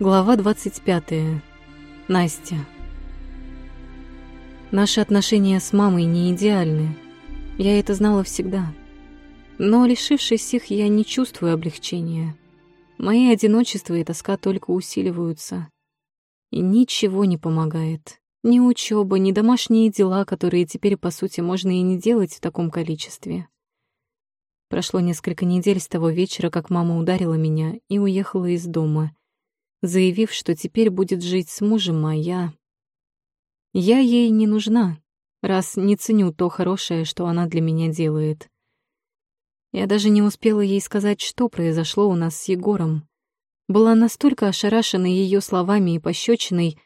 Глава 25. Настя. Наши отношения с мамой не идеальны. Я это знала всегда. Но, лишившись их, я не чувствую облегчения. Мои одиночество и тоска только усиливаются. И ничего не помогает. Ни учеба, ни домашние дела, которые теперь, по сути, можно и не делать в таком количестве. Прошло несколько недель с того вечера, как мама ударила меня и уехала из дома — заявив, что теперь будет жить с мужем, а я... Я ей не нужна, раз не ценю то хорошее, что она для меня делает. Я даже не успела ей сказать, что произошло у нас с Егором. Была настолько ошарашена ее словами и пощечиной,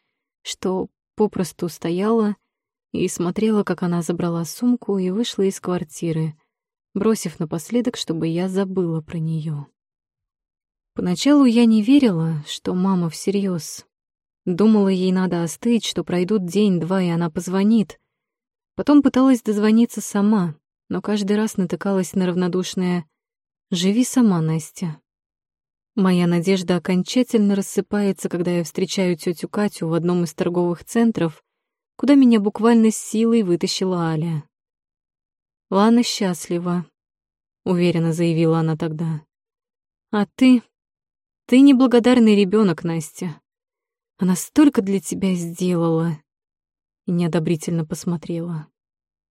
что попросту стояла и смотрела, как она забрала сумку и вышла из квартиры, бросив напоследок, чтобы я забыла про нее. Поначалу я не верила, что мама всерьез. Думала, ей надо остыть, что пройдут день-два, и она позвонит. Потом пыталась дозвониться сама, но каждый раз натыкалась на равнодушное «Живи сама, Настя». Моя надежда окончательно рассыпается, когда я встречаю тетю Катю в одном из торговых центров, куда меня буквально силой вытащила Аля. «Лана счастлива», — уверенно заявила она тогда. «А ты ты неблагодарный ребенок, Настя. Она столько для тебя сделала. И неодобрительно посмотрела.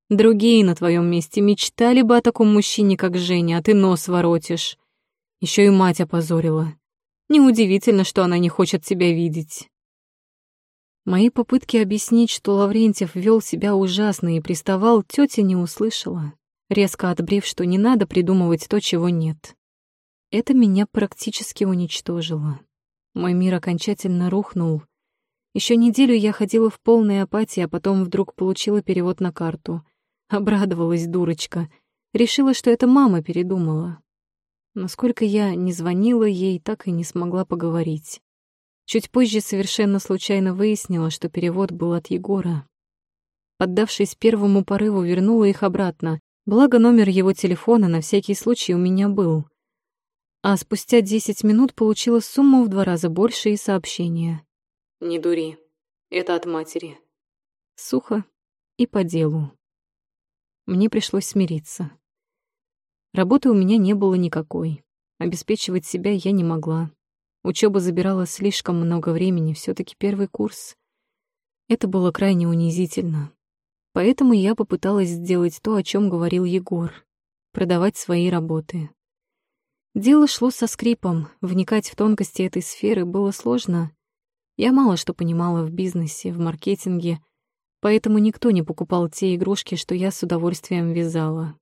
Другие на твоем месте мечтали бы о таком мужчине, как Женя, а ты нос воротишь. Еще и мать опозорила. Неудивительно, что она не хочет тебя видеть. Мои попытки объяснить, что Лаврентьев вел себя ужасно и приставал, тетя не услышала, резко отбрив, что не надо придумывать то, чего нет. Это меня практически уничтожило. Мой мир окончательно рухнул. Еще неделю я ходила в полной апатии, а потом вдруг получила перевод на карту. Обрадовалась дурочка. Решила, что это мама передумала. Насколько я не звонила ей, так и не смогла поговорить. Чуть позже совершенно случайно выяснила, что перевод был от Егора. Поддавшись первому порыву, вернула их обратно. Благо номер его телефона на всякий случай у меня был а спустя десять минут получила сумму в два раза больше и сообщение. «Не дури, это от матери». Сухо и по делу. Мне пришлось смириться. Работы у меня не было никакой. Обеспечивать себя я не могла. Учеба забирала слишком много времени, все таки первый курс. Это было крайне унизительно. Поэтому я попыталась сделать то, о чем говорил Егор — продавать свои работы. Дело шло со скрипом, вникать в тонкости этой сферы было сложно. Я мало что понимала в бизнесе, в маркетинге, поэтому никто не покупал те игрушки, что я с удовольствием вязала.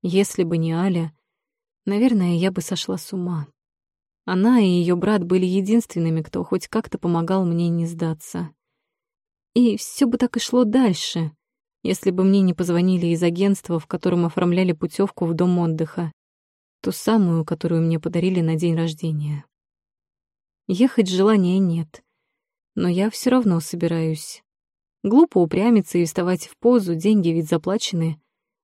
Если бы не Аля, наверное, я бы сошла с ума. Она и ее брат были единственными, кто хоть как-то помогал мне не сдаться. И все бы так и шло дальше, если бы мне не позвонили из агентства, в котором оформляли путевку в дом отдыха ту самую, которую мне подарили на день рождения. Ехать желания нет, но я все равно собираюсь. Глупо упрямиться и вставать в позу, деньги ведь заплачены,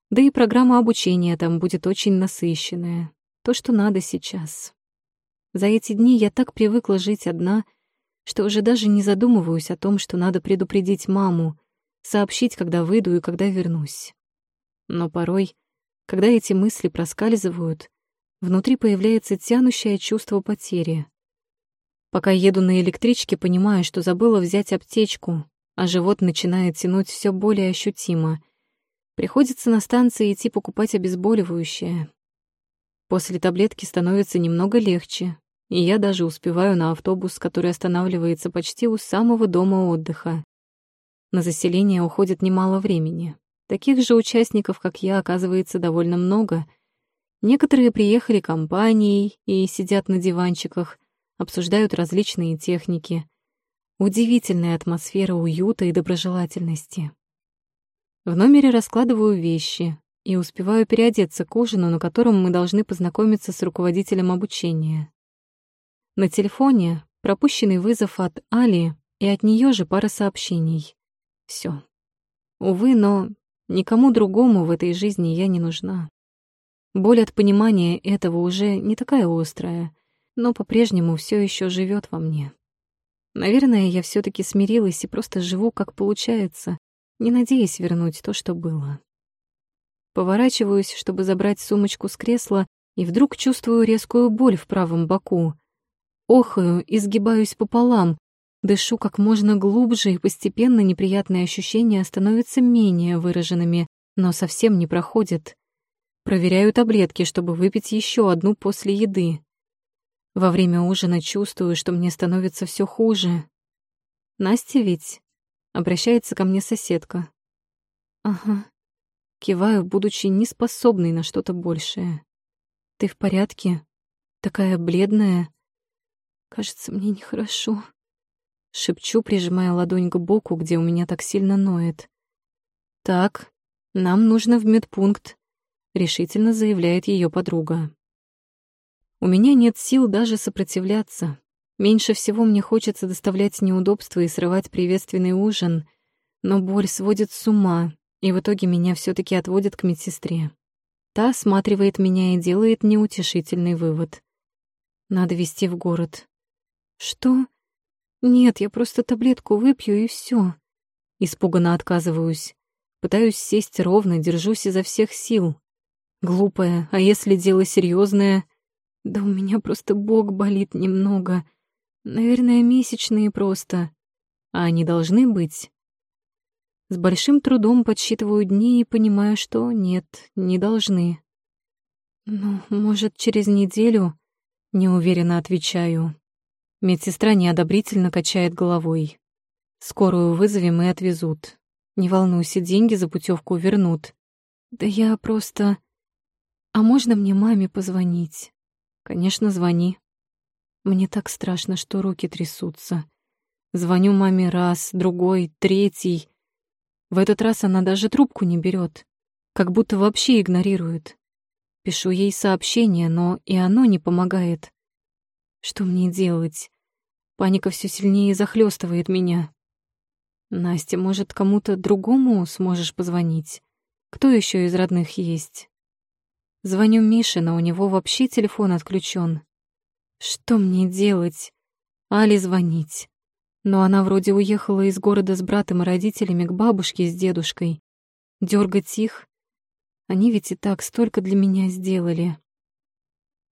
да и программа обучения там будет очень насыщенная, то, что надо сейчас. За эти дни я так привыкла жить одна, что уже даже не задумываюсь о том, что надо предупредить маму, сообщить, когда выйду и когда вернусь. Но порой, когда эти мысли проскальзывают, Внутри появляется тянущее чувство потери. Пока еду на электричке, понимаю, что забыла взять аптечку, а живот начинает тянуть все более ощутимо. Приходится на станции идти покупать обезболивающее. После таблетки становится немного легче, и я даже успеваю на автобус, который останавливается почти у самого дома отдыха. На заселение уходит немало времени. Таких же участников, как я, оказывается довольно много — Некоторые приехали компанией и сидят на диванчиках, обсуждают различные техники. Удивительная атмосфера уюта и доброжелательности. В номере раскладываю вещи и успеваю переодеться к ужину, на котором мы должны познакомиться с руководителем обучения. На телефоне пропущенный вызов от Али и от нее же пара сообщений. Все. Увы, но никому другому в этой жизни я не нужна. Боль от понимания этого уже не такая острая, но по-прежнему все еще живет во мне. Наверное, я все таки смирилась и просто живу, как получается, не надеясь вернуть то, что было. Поворачиваюсь, чтобы забрать сумочку с кресла, и вдруг чувствую резкую боль в правом боку. Охаю и сгибаюсь пополам, дышу как можно глубже, и постепенно неприятные ощущения становятся менее выраженными, но совсем не проходят. Проверяю таблетки, чтобы выпить еще одну после еды. Во время ужина чувствую, что мне становится все хуже. Настя ведь обращается ко мне соседка. Ага. Киваю, будучи неспособной на что-то большее. «Ты в порядке? Такая бледная?» «Кажется, мне нехорошо». Шепчу, прижимая ладонь к боку, где у меня так сильно ноет. «Так, нам нужно в медпункт», — решительно заявляет ее подруга. У меня нет сил даже сопротивляться. Меньше всего мне хочется доставлять неудобства и срывать приветственный ужин, но боль сводит с ума, и в итоге меня все таки отводят к медсестре. Та осматривает меня и делает неутешительный вывод. Надо везти в город. Что? Нет, я просто таблетку выпью и все. Испуганно отказываюсь. Пытаюсь сесть ровно, держусь изо всех сил. Глупая, а если дело серьезное? Да у меня просто бок болит немного. Наверное, месячные просто. А они должны быть? С большим трудом подсчитываю дни и понимаю, что нет, не должны. «Ну, может, через неделю?» — неуверенно отвечаю. Медсестра неодобрительно качает головой. «Скорую вызовем и отвезут. Не волнуйся, деньги за путевку вернут». «Да я просто...» «А можно мне маме позвонить?» «Конечно, звони». Мне так страшно, что руки трясутся. Звоню маме раз, другой, третий. В этот раз она даже трубку не берет, как будто вообще игнорирует. Пишу ей сообщение, но и оно не помогает. Что мне делать? Паника все сильнее захлестывает меня. Настя, может, кому-то другому сможешь позвонить? Кто еще из родных есть? Звоню Мише, но у него вообще телефон отключен. Что мне делать? Али звонить. Но она вроде уехала из города с братом и родителями к бабушке с дедушкой. Дёргать их? Они ведь и так столько для меня сделали.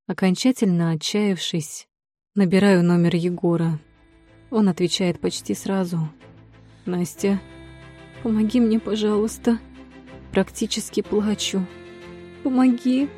Окончательно отчаявшись, набираю номер Егора. Он отвечает почти сразу. «Настя, помоги мне, пожалуйста». Практически плачу. «Помоги».